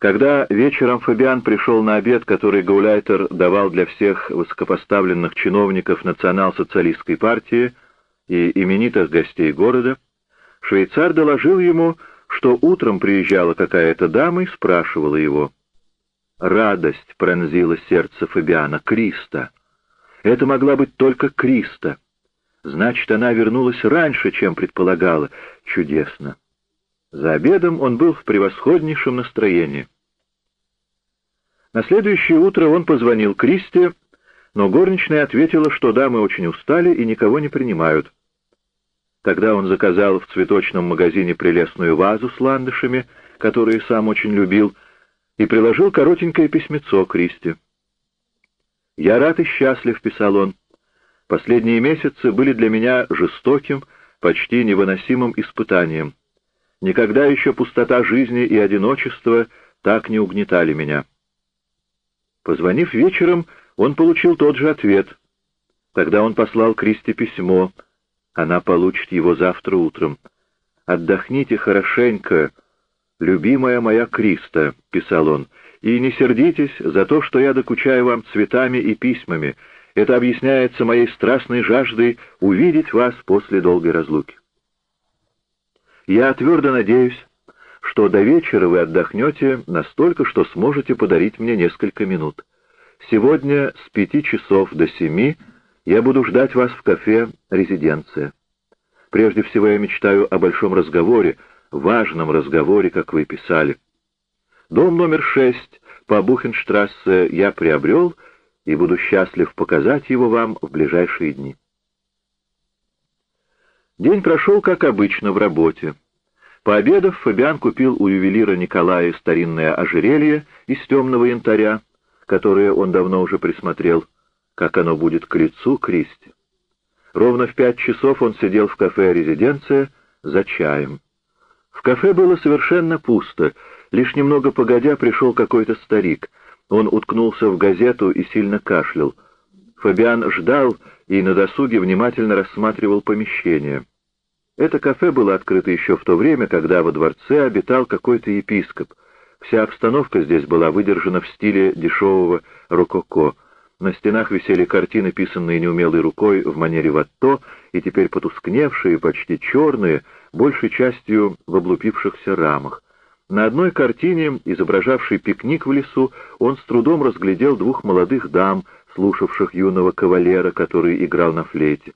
Когда вечером Фабиан пришел на обед, который Гауляйтер давал для всех высокопоставленных чиновников национал-социалистской партии и именитых гостей города, швейцар доложил ему, что утром приезжала какая-то дама и спрашивала его. Радость пронзила сердце Фабиана. Криста. Это могла быть только Криста. Значит, она вернулась раньше, чем предполагала. Чудесно. За обедом он был в превосходнейшем настроении. На следующее утро он позвонил Кристи, но горничная ответила, что дамы очень устали и никого не принимают. Тогда он заказал в цветочном магазине прелестную вазу с ландышами, которые сам очень любил, и приложил коротенькое письмецо Кристи. «Я рад и счастлив», — писал он. «Последние месяцы были для меня жестоким, почти невыносимым испытанием. Никогда еще пустота жизни и одиночество так не угнетали меня. Позвонив вечером, он получил тот же ответ. Тогда он послал Кристи письмо. Она получит его завтра утром. «Отдохните хорошенько, любимая моя Криста», — писал он, — «и не сердитесь за то, что я докучаю вам цветами и письмами. Это объясняется моей страстной жаждой увидеть вас после долгой разлуки». Я твердо надеюсь, что до вечера вы отдохнете настолько, что сможете подарить мне несколько минут. Сегодня с пяти часов до семи я буду ждать вас в кафе «Резиденция». Прежде всего я мечтаю о большом разговоре, важном разговоре, как вы писали. Дом номер шесть по Бухенштрассе я приобрел и буду счастлив показать его вам в ближайшие дни. День прошел, как обычно, в работе. Пообедав, Фабиан купил у ювелира Николая старинное ожерелье из темного янтаря, которое он давно уже присмотрел, как оно будет к лицу Кристи. Ровно в пять часов он сидел в кафе «Резиденция» за чаем. В кафе было совершенно пусто, лишь немного погодя пришел какой-то старик. Он уткнулся в газету и сильно кашлял. Фабиан ждал и на досуге внимательно рассматривал помещение. Это кафе было открыто еще в то время, когда во дворце обитал какой-то епископ. Вся обстановка здесь была выдержана в стиле дешевого рококо. На стенах висели картины, писанные неумелой рукой в манере ватто, и теперь потускневшие, почти черные, большей частью в облупившихся рамах. На одной картине, изображавшей пикник в лесу, он с трудом разглядел двух молодых дам, слушавших юного кавалера, который играл на флейте.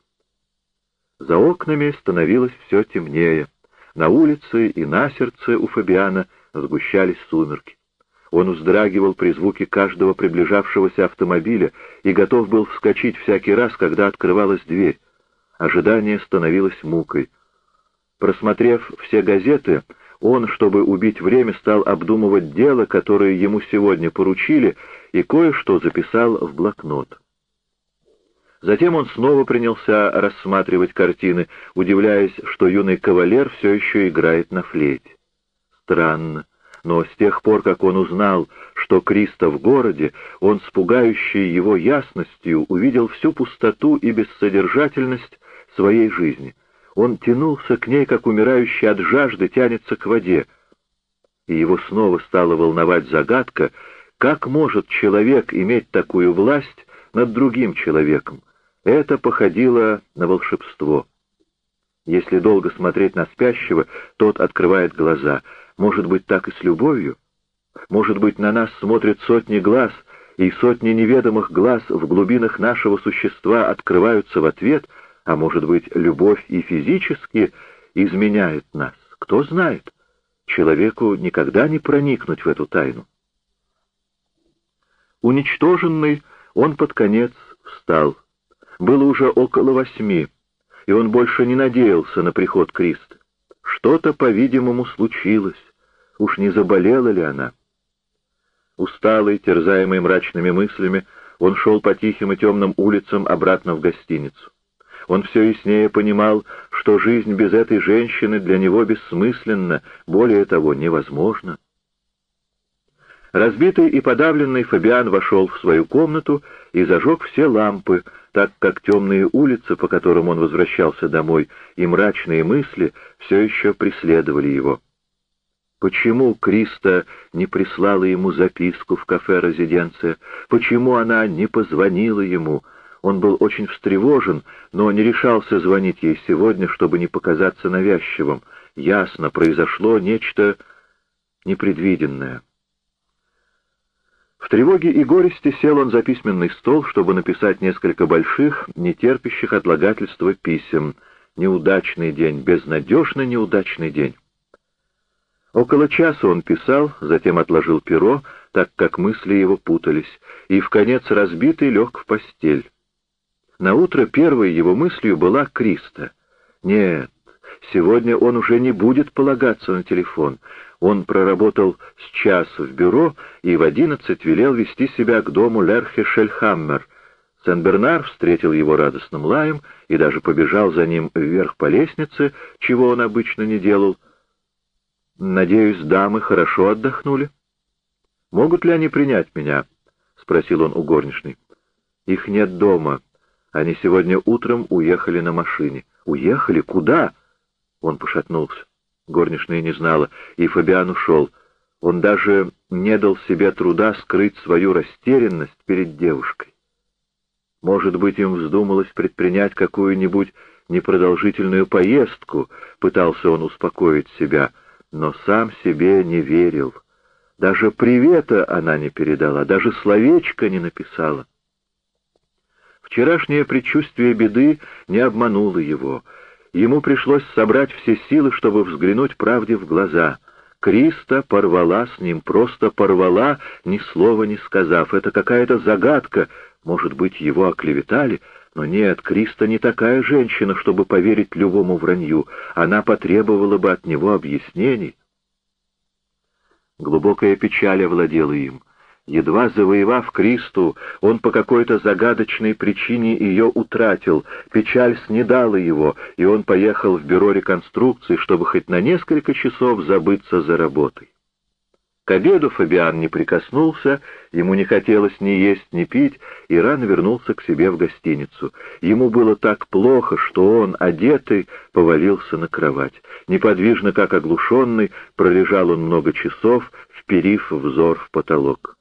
За окнами становилось все темнее. На улице и на сердце у Фабиана сгущались сумерки. Он вздрагивал при звуке каждого приближавшегося автомобиля и готов был вскочить всякий раз, когда открывалась дверь. Ожидание становилось мукой. Просмотрев все газеты, он, чтобы убить время, стал обдумывать дело, которое ему сегодня поручили, и кое-что записал в блокнот. Затем он снова принялся рассматривать картины, удивляясь, что юный кавалер все еще играет на флейте. Странно, но с тех пор, как он узнал, что Криста в городе, он с пугающей его ясностью увидел всю пустоту и бессодержательность своей жизни. Он тянулся к ней, как умирающий от жажды тянется к воде. И его снова стала волновать загадка, как может человек иметь такую власть над другим человеком, это походило на волшебство. Если долго смотреть на спящего, тот открывает глаза. Может быть, так и с любовью? Может быть, на нас смотрят сотни глаз, и сотни неведомых глаз в глубинах нашего существа открываются в ответ, а может быть, любовь и физически изменяет нас? Кто знает? Человеку никогда не проникнуть в эту тайну. Уничтоженный, он под конец встал. Было уже около восьми, и он больше не надеялся на приход Криста. Что-то, по-видимому, случилось. Уж не заболела ли она? Усталый, терзаемый мрачными мыслями, он шел по тихим и темным улицам обратно в гостиницу. Он все яснее понимал, что жизнь без этой женщины для него бессмысленна, более того, невозможна. Разбитый и подавленный Фабиан вошел в свою комнату и зажег все лампы, так как темные улицы, по которым он возвращался домой, и мрачные мысли все еще преследовали его. Почему Криста не прислала ему записку в кафе «Резиденция»? Почему она не позвонила ему? Он был очень встревожен, но не решался звонить ей сегодня, чтобы не показаться навязчивым. Ясно, произошло нечто непредвиденное. В тревоге и горести сел он за письменный стол, чтобы написать несколько больших, нетерпящих отлагательства писем. Неудачный день, безнадежно неудачный день. Около часа он писал, затем отложил перо, так как мысли его путались, и в конец разбитый лег в постель. На утро первой его мыслью была Криста. Нет, сегодня он уже не будет полагаться на телефон. Он проработал с час в бюро и в одиннадцать велел вести себя к дому Лерхе Шельхаммер. Сен-Бернар встретил его радостным лаем и даже побежал за ним вверх по лестнице, чего он обычно не делал. «Надеюсь, дамы хорошо отдохнули?» «Могут ли они принять меня?» — спросил он у горничной. «Их нет дома. Они сегодня утром уехали на машине». «Уехали? Куда?» Он пошатнулся. Горничная не знала, и Фабиан ушел. Он даже не дал себе труда скрыть свою растерянность перед девушкой. Может быть, им вздумалось предпринять какую-нибудь непродолжительную поездку, пытался он успокоить себя, но сам себе не верил. Даже привета она не передала, даже словечко не написала. Вчерашнее предчувствие беды не обмануло его — Ему пришлось собрать все силы, чтобы взглянуть правде в глаза. Криста порвала с ним, просто порвала, ни слова не сказав. Это какая-то загадка. Может быть, его оклеветали? Но нет, Криста не такая женщина, чтобы поверить любому вранью. Она потребовала бы от него объяснений. Глубокая печаль овладела им. Едва завоевав Кристу, он по какой-то загадочной причине ее утратил, печаль снедала его, и он поехал в бюро реконструкции, чтобы хоть на несколько часов забыться за работой. К обеду Фабиан не прикоснулся, ему не хотелось ни есть, ни пить, и рано вернулся к себе в гостиницу. Ему было так плохо, что он, одетый, повалился на кровать. Неподвижно, как оглушенный, пролежал он много часов, вперив взор в потолок.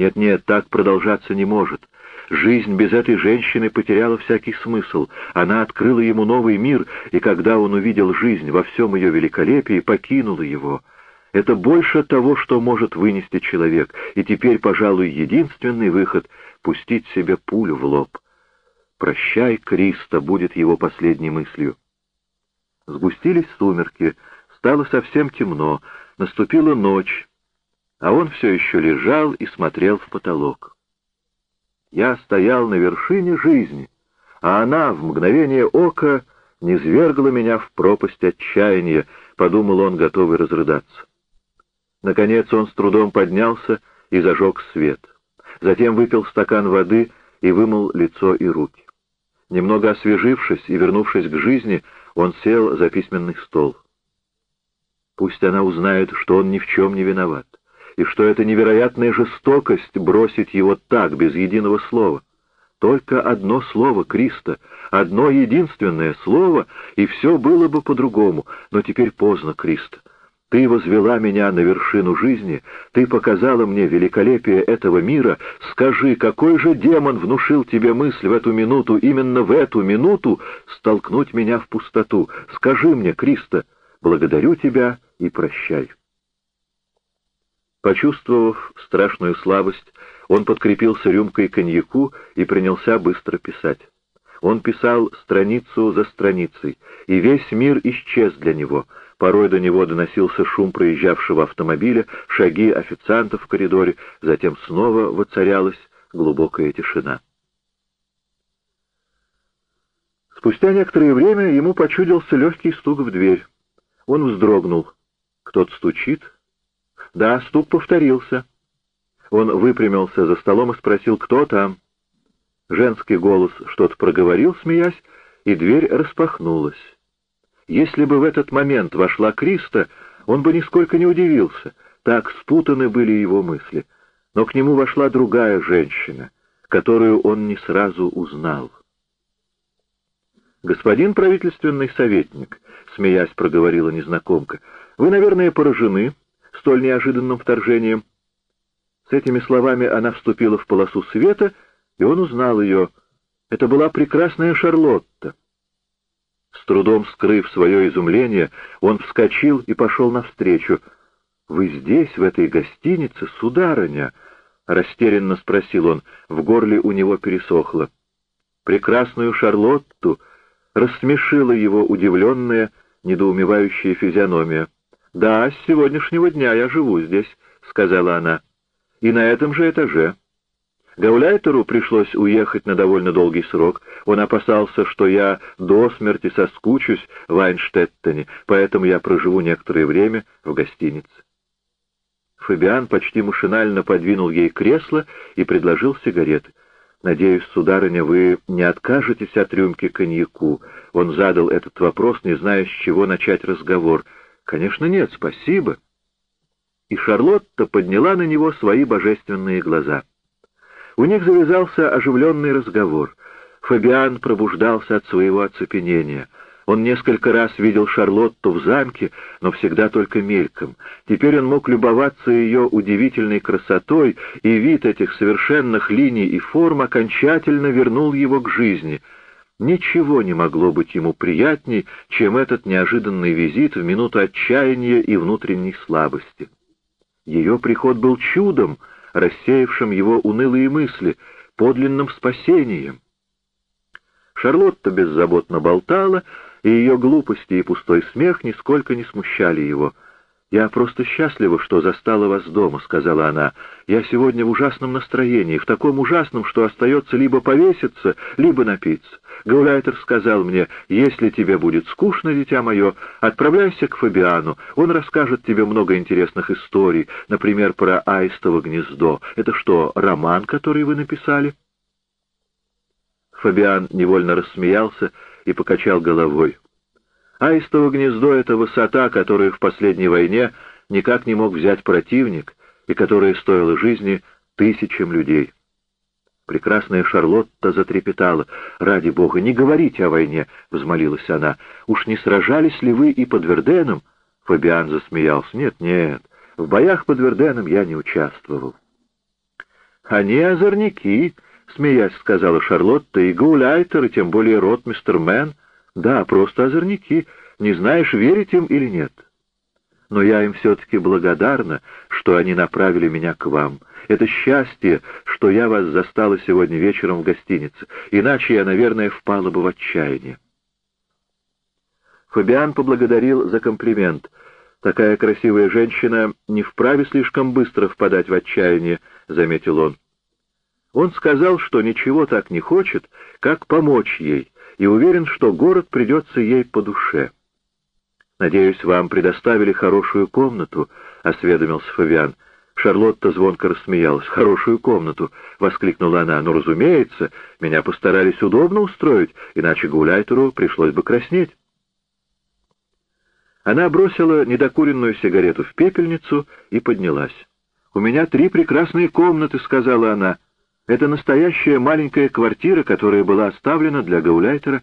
Нет-нет, так продолжаться не может. Жизнь без этой женщины потеряла всякий смысл. Она открыла ему новый мир, и когда он увидел жизнь во всем ее великолепии, покинула его. Это больше того, что может вынести человек, и теперь, пожалуй, единственный выход — пустить себе пулю в лоб. «Прощай, Криста» будет его последней мыслью. Сгустились сумерки, стало совсем темно, наступила ночь, а он все еще лежал и смотрел в потолок. Я стоял на вершине жизни, а она в мгновение ока низвергла меня в пропасть отчаяния, подумал он, готовый разрыдаться. Наконец он с трудом поднялся и зажег свет. Затем выпил стакан воды и вымыл лицо и руки. Немного освежившись и вернувшись к жизни, он сел за письменный стол. Пусть она узнает, что он ни в чем не виноват и что это невероятная жестокость бросить его так, без единого слова. Только одно слово, Криста, одно единственное слово, и все было бы по-другому, но теперь поздно, Криста. Ты возвела меня на вершину жизни, ты показала мне великолепие этого мира. Скажи, какой же демон внушил тебе мысль в эту минуту, именно в эту минуту, столкнуть меня в пустоту? Скажи мне, Криста, благодарю тебя и прощай. Почувствовав страшную слабость, он подкрепился рюмкой коньяку и принялся быстро писать. Он писал страницу за страницей, и весь мир исчез для него. Порой до него доносился шум проезжавшего автомобиля, шаги официантов в коридоре, затем снова воцарялась глубокая тишина. Спустя некоторое время ему почудился легкий стук в дверь. Он вздрогнул. Кто-то стучит, да, стук повторился. Он выпрямился за столом и спросил, кто там. Женский голос что-то проговорил, смеясь, и дверь распахнулась. Если бы в этот момент вошла Криста, он бы нисколько не удивился. Так спутаны были его мысли. Но к нему вошла другая женщина, которую он не сразу узнал. «Господин правительственный советник», — смеясь проговорила незнакомка, — Вы, наверное, поражены столь неожиданным вторжением. С этими словами она вступила в полосу света, и он узнал ее. Это была прекрасная Шарлотта. С трудом скрыв свое изумление, он вскочил и пошел навстречу. «Вы здесь, в этой гостинице, сударыня?» — растерянно спросил он. В горле у него пересохло. Прекрасную Шарлотту рассмешила его удивленная, недоумевающая физиономия. «Да, с сегодняшнего дня я живу здесь», — сказала она. «И на этом же этаже». Гауляйтеру пришлось уехать на довольно долгий срок. Он опасался, что я до смерти соскучусь в Айнштеттене, поэтому я проживу некоторое время в гостинице. Фабиан почти машинально подвинул ей кресло и предложил сигареты. «Надеюсь, сударыня, вы не откажетесь от рюмки коньяку?» Он задал этот вопрос, не зная, с чего начать разговор. «Конечно нет, спасибо». И Шарлотта подняла на него свои божественные глаза. У них завязался оживленный разговор. Фабиан пробуждался от своего оцепенения — он несколько раз видел Шарлотту в замке, но всегда только мельком. Теперь он мог любоваться ее удивительной красотой, и вид этих совершенных линий и форм окончательно вернул его к жизни. Ничего не могло быть ему приятней, чем этот неожиданный визит в минуту отчаяния и внутренней слабости. Ее приход был чудом, рассеявшим его унылые мысли, подлинным спасением. Шарлотта беззаботно болтала, и ее глупости и пустой смех нисколько не смущали его. «Я просто счастлива, что застала вас дома», — сказала она. «Я сегодня в ужасном настроении, в таком ужасном, что остается либо повеситься, либо напиться. Гауляйтер сказал мне, если тебе будет скучно, дитя мое, отправляйся к Фабиану, он расскажет тебе много интересных историй, например, про аистово гнездо. Это что, роман, который вы написали?» Фабиан невольно рассмеялся, — и покачал головой. Аистово гнездо — это высота, которую в последней войне никак не мог взять противник и которая стоила жизни тысячам людей. Прекрасная Шарлотта затрепетала. «Ради бога, не говорите о войне!» — взмолилась она. «Уж не сражались ли вы и под Верденом?» Фабиан засмеялся. «Нет, нет, в боях под Верденом я не участвовал». «Они озорники!» — смеясь сказала Шарлотта, — и гауляйтер, и тем более ротмистер Мэн. Да, просто озорники. Не знаешь, верить им или нет. Но я им все-таки благодарна, что они направили меня к вам. Это счастье, что я вас застала сегодня вечером в гостинице, иначе я, наверное, впала бы в отчаяние. Фабиан поблагодарил за комплимент. «Такая красивая женщина не вправе слишком быстро впадать в отчаяние», — заметил он. Он сказал, что ничего так не хочет, как помочь ей, и уверен, что город придется ей по душе. «Надеюсь, вам предоставили хорошую комнату», — осведомился Фавиан. Шарлотта звонко рассмеялась. «Хорошую комнату!» — воскликнула она. «Ну, разумеется, меня постарались удобно устроить, иначе Гуляйтеру пришлось бы краснеть». Она бросила недокуренную сигарету в пепельницу и поднялась. «У меня три прекрасные комнаты», — сказала она. Это настоящая маленькая квартира, которая была оставлена для Гауляйтера.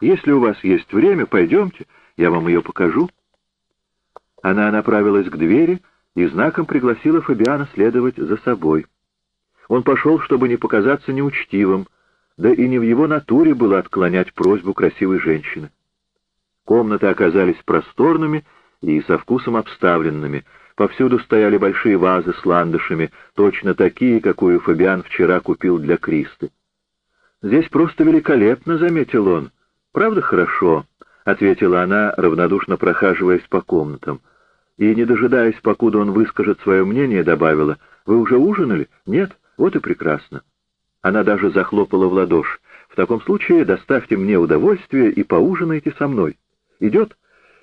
Если у вас есть время, пойдемте, я вам ее покажу». Она направилась к двери и знаком пригласила Фабиана следовать за собой. Он пошел, чтобы не показаться неучтивым, да и не в его натуре было отклонять просьбу красивой женщины. Комнаты оказались просторными и со вкусом обставленными — Повсюду стояли большие вазы с ландышами, точно такие, какую Фабиан вчера купил для Кристы. «Здесь просто великолепно», — заметил он. «Правда хорошо?» — ответила она, равнодушно прохаживаясь по комнатам. И, не дожидаясь, покуда он выскажет свое мнение, добавила, «Вы уже ужинали? Нет? Вот и прекрасно». Она даже захлопала в ладоши. «В таком случае доставьте мне удовольствие и поужинайте со мной. Идет?»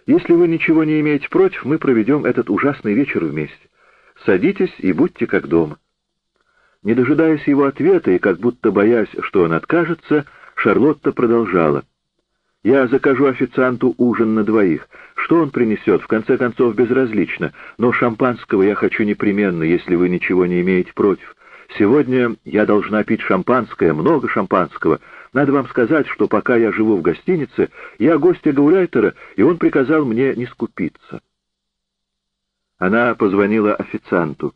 Если вы ничего не имеете против, мы проведем этот ужасный вечер вместе. Садитесь и будьте как дома». Не дожидаясь его ответа и как будто боясь, что он откажется, Шарлотта продолжала. «Я закажу официанту ужин на двоих. Что он принесет, в конце концов, безразлично, но шампанского я хочу непременно, если вы ничего не имеете против. Сегодня я должна пить шампанское, много шампанского, надо вам сказать, что пока я живу в гостинице, я гостья Гауляйтера, и он приказал мне не скупиться. Она позвонила официанту.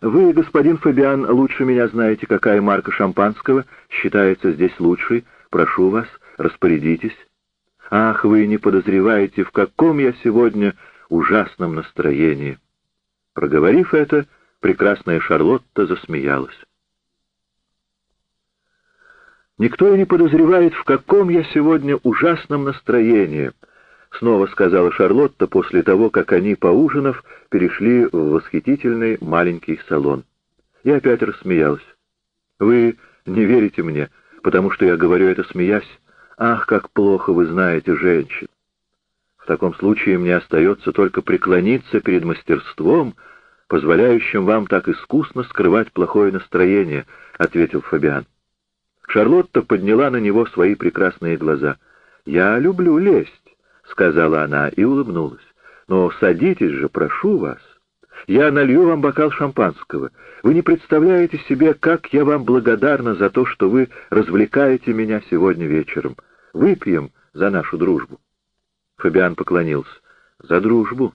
«Вы, господин Фабиан, лучше меня знаете, какая марка шампанского считается здесь лучшей. Прошу вас, распорядитесь». «Ах, вы не подозреваете, в каком я сегодня ужасном настроении!» Проговорив это, прекрасная Шарлотта засмеялась. «Никто и не подозревает, в каком я сегодня ужасном настроении», — снова сказала Шарлотта после того, как они, поужинав, перешли в восхитительный маленький салон. И опять рассмеялась. «Вы не верите мне, потому что я говорю это смеясь. Ах, как плохо вы знаете женщин! В таком случае мне остается только преклониться перед мастерством, позволяющим вам так искусно скрывать плохое настроение», — ответил Фабиан. Шарлотта подняла на него свои прекрасные глаза. «Я люблю лесть», — сказала она и улыбнулась. «Но садитесь же, прошу вас. Я налью вам бокал шампанского. Вы не представляете себе, как я вам благодарна за то, что вы развлекаете меня сегодня вечером. Выпьем за нашу дружбу». Фабиан поклонился. «За дружбу».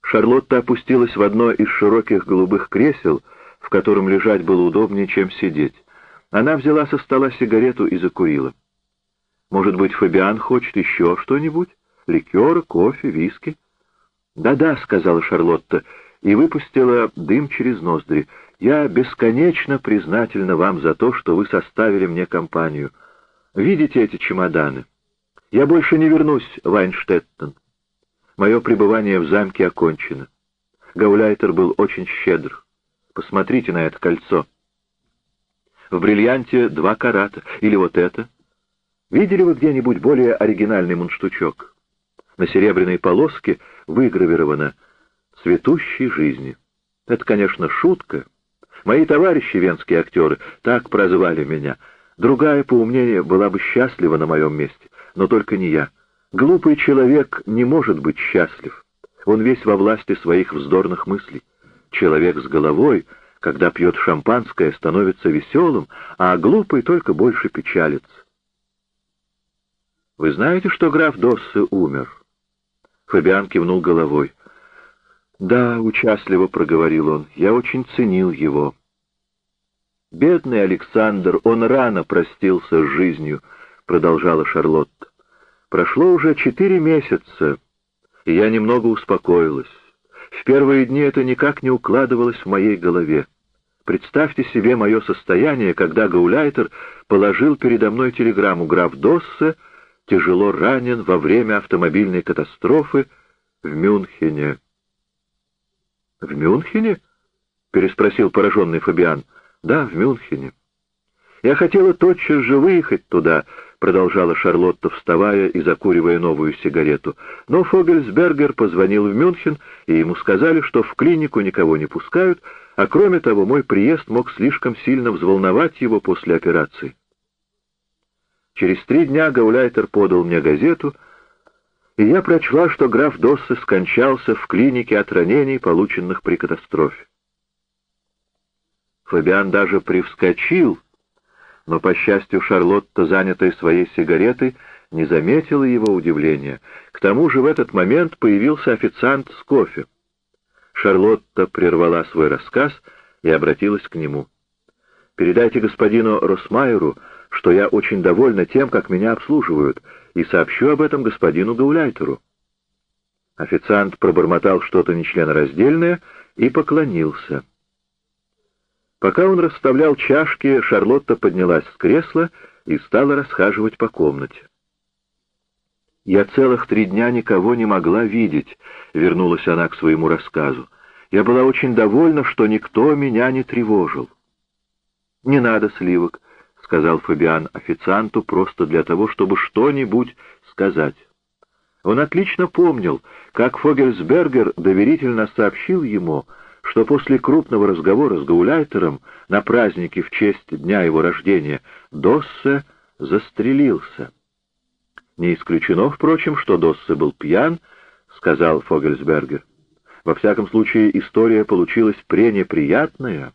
Шарлотта опустилась в одно из широких голубых кресел, в котором лежать было удобнее, чем сидеть. Она взяла со стола сигарету и закурила. Может быть, Фабиан хочет еще что-нибудь? Ликер, кофе, виски? «Да-да», — сказала Шарлотта, и выпустила дым через ноздри. «Я бесконечно признательна вам за то, что вы составили мне компанию. Видите эти чемоданы? Я больше не вернусь в Айнштеттен. Мое пребывание в замке окончено. Гауляйтер был очень щедр. Посмотрите на это кольцо. В бриллианте два карата. Или вот это. Видели вы где-нибудь более оригинальный мундштучок? На серебряной полоске выгравировано «Цветущей жизни». Это, конечно, шутка. Мои товарищи, венские актеры, так прозвали меня. Другая, по умнее, была бы счастлива на моем месте, но только не я. Глупый человек не может быть счастлив. Он весь во власти своих вздорных мыслей. Человек с головой, когда пьет шампанское, становится веселым, а глупый только больше печалится. «Вы знаете, что граф Доссы умер?» Фабиан кивнул головой. «Да», — участливо проговорил он, — «я очень ценил его». «Бедный Александр, он рано простился с жизнью», — продолжала Шарлотта. «Прошло уже четыре месяца, и я немного успокоилась. В первые дни это никак не укладывалось в моей голове. Представьте себе мое состояние, когда Гауляйтер положил передо мной телеграмму «Граф Доссе тяжело ранен во время автомобильной катастрофы в Мюнхене». «В Мюнхене?» — переспросил пораженный Фабиан. «Да, в Мюнхене. Я хотела тотчас же выехать туда», — продолжала Шарлотта, вставая и закуривая новую сигарету. Но Фогельсбергер позвонил в Мюнхен, и ему сказали, что в клинику никого не пускают, а кроме того, мой приезд мог слишком сильно взволновать его после операции. Через три дня Гауляйтер подал мне газету, и я прочла, что граф Доссе скончался в клинике от ранений, полученных при катастрофе. Фабиан даже привскочил, но, по счастью, Шарлотта, занятая своей сигаретой, не заметила его удивления. К тому же в этот момент появился официант с кофе. Шарлотта прервала свой рассказ и обратилась к нему. «Передайте господину Росмайеру, что я очень довольна тем, как меня обслуживают, и сообщу об этом господину Гауляйтеру». Официант пробормотал что-то нечленораздельное и поклонился. Пока он расставлял чашки, Шарлотта поднялась с кресла и стала расхаживать по комнате. «Я целых три дня никого не могла видеть», — вернулась она к своему рассказу. «Я была очень довольна, что никто меня не тревожил». «Не надо сливок», — сказал Фабиан официанту просто для того, чтобы что-нибудь сказать. Он отлично помнил, как Фогельсбергер доверительно сообщил ему, что после крупного разговора с Гауляйтером на празднике в честь дня его рождения Доссе застрелился. «Не исключено, впрочем, что Доссе был пьян», — сказал Фогельсбергер. «Во всяком случае, история получилась пренеприятная.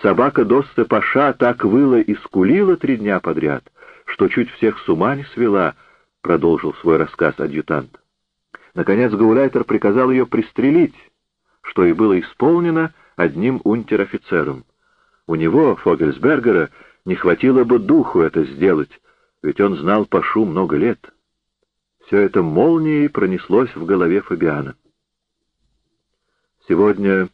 Собака Доссе Паша так выла и скулила три дня подряд, что чуть всех с ума не свела», — продолжил свой рассказ адъютант. Наконец Гауляйтер приказал ее пристрелить, что и было исполнено одним унтер-офицером. У него, Фогельсбергера, не хватило бы духу это сделать, ведь он знал Пашу много лет. Все это молнией пронеслось в голове Фабиана. «Сегодня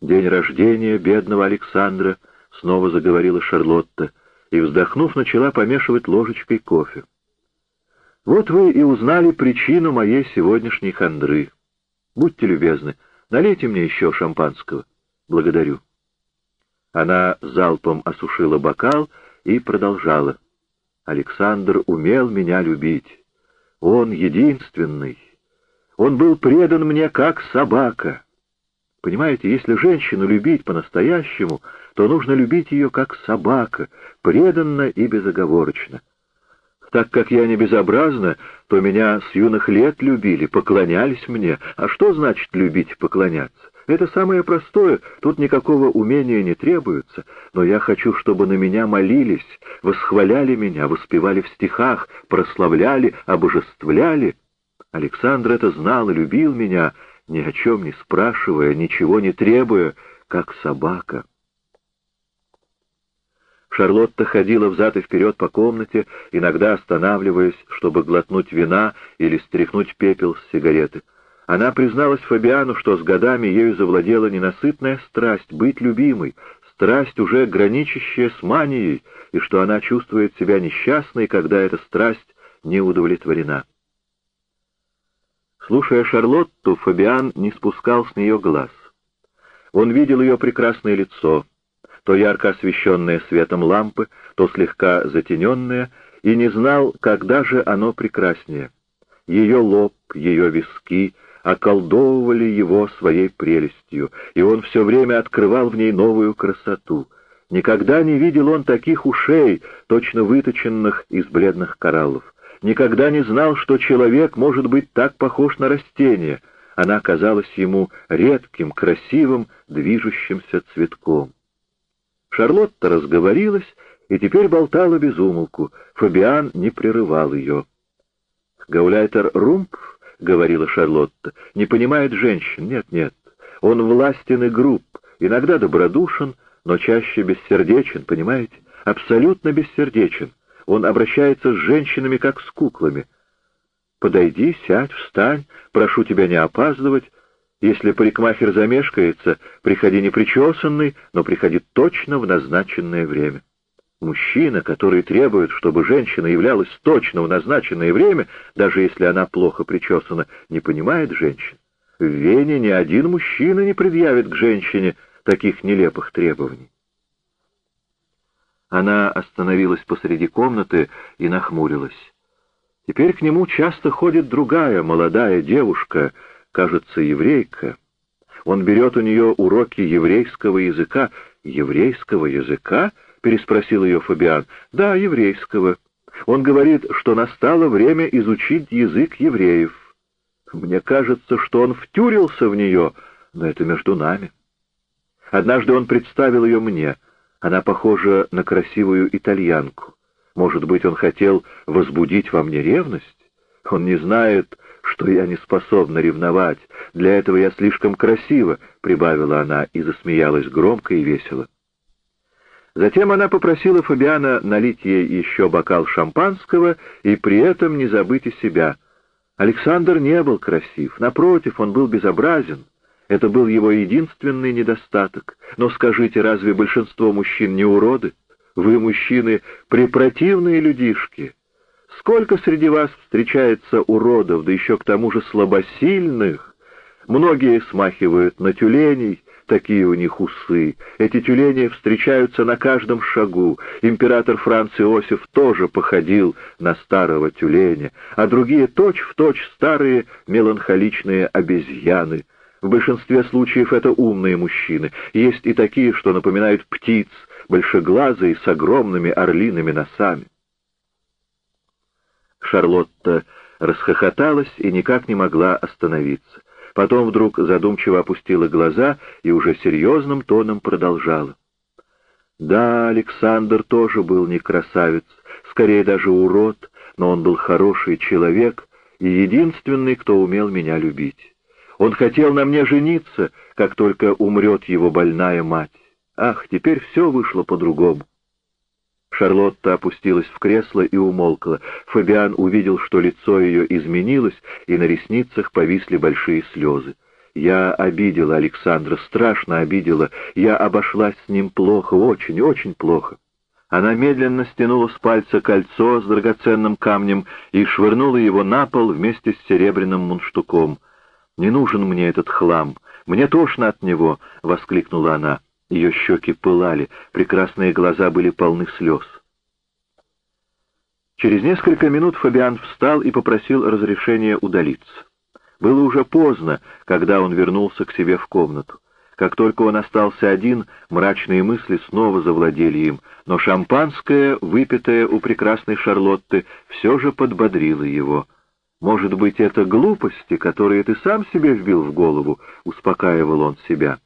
день рождения бедного Александра», — снова заговорила Шарлотта, и, вздохнув, начала помешивать ложечкой кофе. «Вот вы и узнали причину моей сегодняшней хандры. Будьте любезны, налейте мне еще шампанского. Благодарю». Она залпом осушила бокал и продолжала. «Александр умел меня любить. Он единственный. Он был предан мне как собака». Понимаете, если женщину любить по-настоящему, то нужно любить ее как собака, преданно и безоговорочно. Так как я не безобразна, то меня с юных лет любили, поклонялись мне. А что значит любить поклоняться? Это самое простое, тут никакого умения не требуется, но я хочу, чтобы на меня молились, восхваляли меня, воспевали в стихах, прославляли, обожествляли. Александр это знал и любил меня, ни о чем не спрашивая, ничего не требуя, как собака. Шарлотта ходила взад и вперед по комнате, иногда останавливаясь, чтобы глотнуть вина или стряхнуть пепел с сигареты. Она призналась Фабиану, что с годами ею завладела ненасытная страсть быть любимой, страсть, уже граничащая с манией, и что она чувствует себя несчастной, когда эта страсть не удовлетворена. Слушая Шарлотту, Фабиан не спускал с нее глаз. Он видел ее прекрасное лицо, то ярко освещенное светом лампы, то слегка затененное, и не знал, когда же оно прекраснее. Ее лоб, ее виски околдовывали его своей прелестью, и он все время открывал в ней новую красоту. Никогда не видел он таких ушей, точно выточенных из бледных кораллов никогда не знал, что человек может быть так похож на растение. Она казалась ему редким, красивым, движущимся цветком. Шарлотта разговорилась и теперь болтала без умолку. Фабиан не прерывал ее. «Гауляйтер Румп, — говорила Шарлотта, — не понимает женщин. Нет, нет. Он властен и груб, иногда добродушен, но чаще бессердечен, понимаете? Абсолютно бессердечен. Он обращается с женщинами, как с куклами. «Подойди, сядь, встань, прошу тебя не опаздывать. Если парикмахер замешкается, приходи непричесанный, но приходи точно в назначенное время». Мужчина, который требует, чтобы женщина являлась точно в назначенное время, даже если она плохо причесана, не понимает женщин. В Вене ни один мужчина не предъявит к женщине таких нелепых требований. Она остановилась посреди комнаты и нахмурилась. Теперь к нему часто ходит другая молодая девушка, кажется, еврейка. Он берет у нее уроки еврейского языка. «Еврейского языка?» — переспросил ее Фабиан. «Да, еврейского. Он говорит, что настало время изучить язык евреев. Мне кажется, что он втюрился в нее, но это между нами. Однажды он представил ее мне — она похожа на красивую итальянку. Может быть, он хотел возбудить во мне ревность? Он не знает, что я не способна ревновать. Для этого я слишком красива, — прибавила она и засмеялась громко и весело. Затем она попросила Фабиана налить ей еще бокал шампанского и при этом не забыть и себя. Александр не был красив, напротив, он был безобразен. Это был его единственный недостаток. Но скажите, разве большинство мужчин не уроды? Вы, мужчины, препротивные людишки. Сколько среди вас встречается уродов, да еще к тому же слабосильных? Многие смахивают на тюленей, такие у них усы. Эти тюлени встречаются на каждом шагу. Император Франц Иосиф тоже походил на старого тюленя, а другие точь-в-точь точь старые меланхоличные обезьяны — в большинстве случаев это умные мужчины. Есть и такие, что напоминают птиц, большеглазые, с огромными орлиными носами. Шарлотта расхохоталась и никак не могла остановиться. Потом вдруг задумчиво опустила глаза и уже серьезным тоном продолжала. Да, Александр тоже был не красавец, скорее даже урод, но он был хороший человек и единственный, кто умел меня любить. Он хотел на мне жениться, как только умрет его больная мать. Ах, теперь все вышло по-другому. Шарлотта опустилась в кресло и умолкла. Фабиан увидел, что лицо ее изменилось, и на ресницах повисли большие слезы. Я обидела Александра, страшно обидела. Я обошлась с ним плохо, очень, очень плохо. Она медленно стянула с пальца кольцо с драгоценным камнем и швырнула его на пол вместе с серебряным мундштуком. «Не нужен мне этот хлам, мне тошно от него!» — воскликнула она. Ее щеки пылали, прекрасные глаза были полны слез. Через несколько минут Фабиан встал и попросил разрешения удалиться. Было уже поздно, когда он вернулся к себе в комнату. Как только он остался один, мрачные мысли снова завладели им, но шампанское, выпитое у прекрасной Шарлотты, все же подбодрило его. «Может быть, это глупости, которые ты сам себе вбил в голову?» — успокаивал он себя.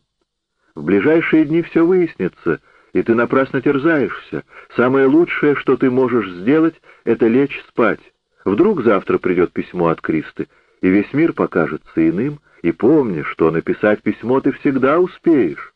«В ближайшие дни все выяснится, и ты напрасно терзаешься. Самое лучшее, что ты можешь сделать, — это лечь спать. Вдруг завтра придет письмо от Кристы, и весь мир покажется иным, и помни, что написать письмо ты всегда успеешь.